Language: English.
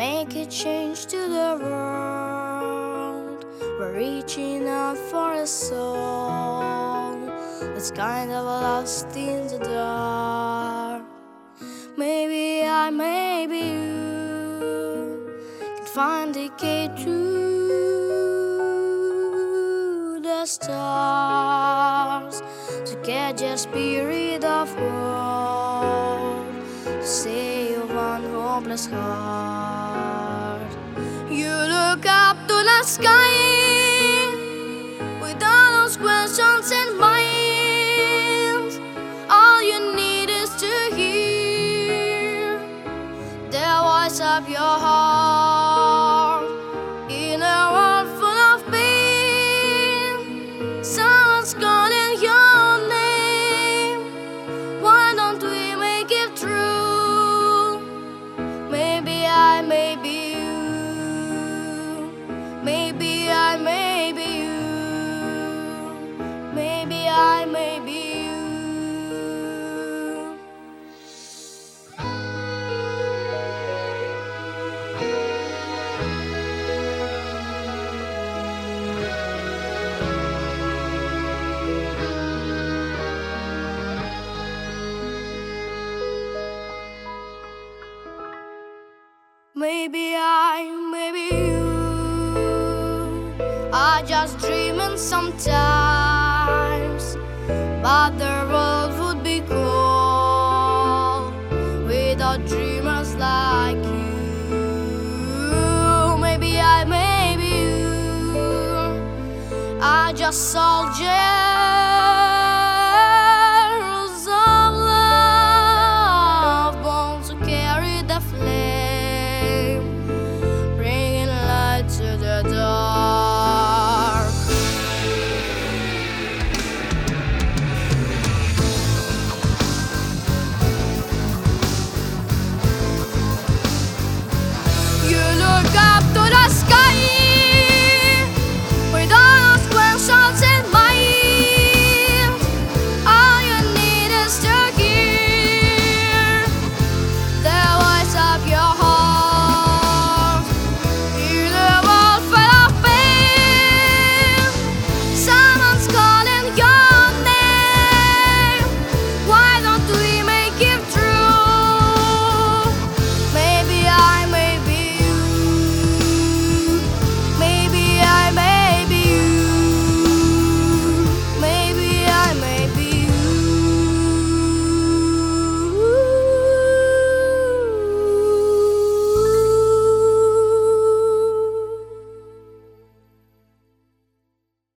make a change to the world. We're reaching out for a soul that's kind of lost in the dark. Maybe I, maybe you can find a key to the stars to catch a spirit of hope to save one hopeless heart. The sky with all those questions in mind. All you need is to hear the voice of your heart Maybe I, maybe you are just dreaming sometimes, but the world would be cold without dreamers like you. Maybe I, maybe you are just soldiers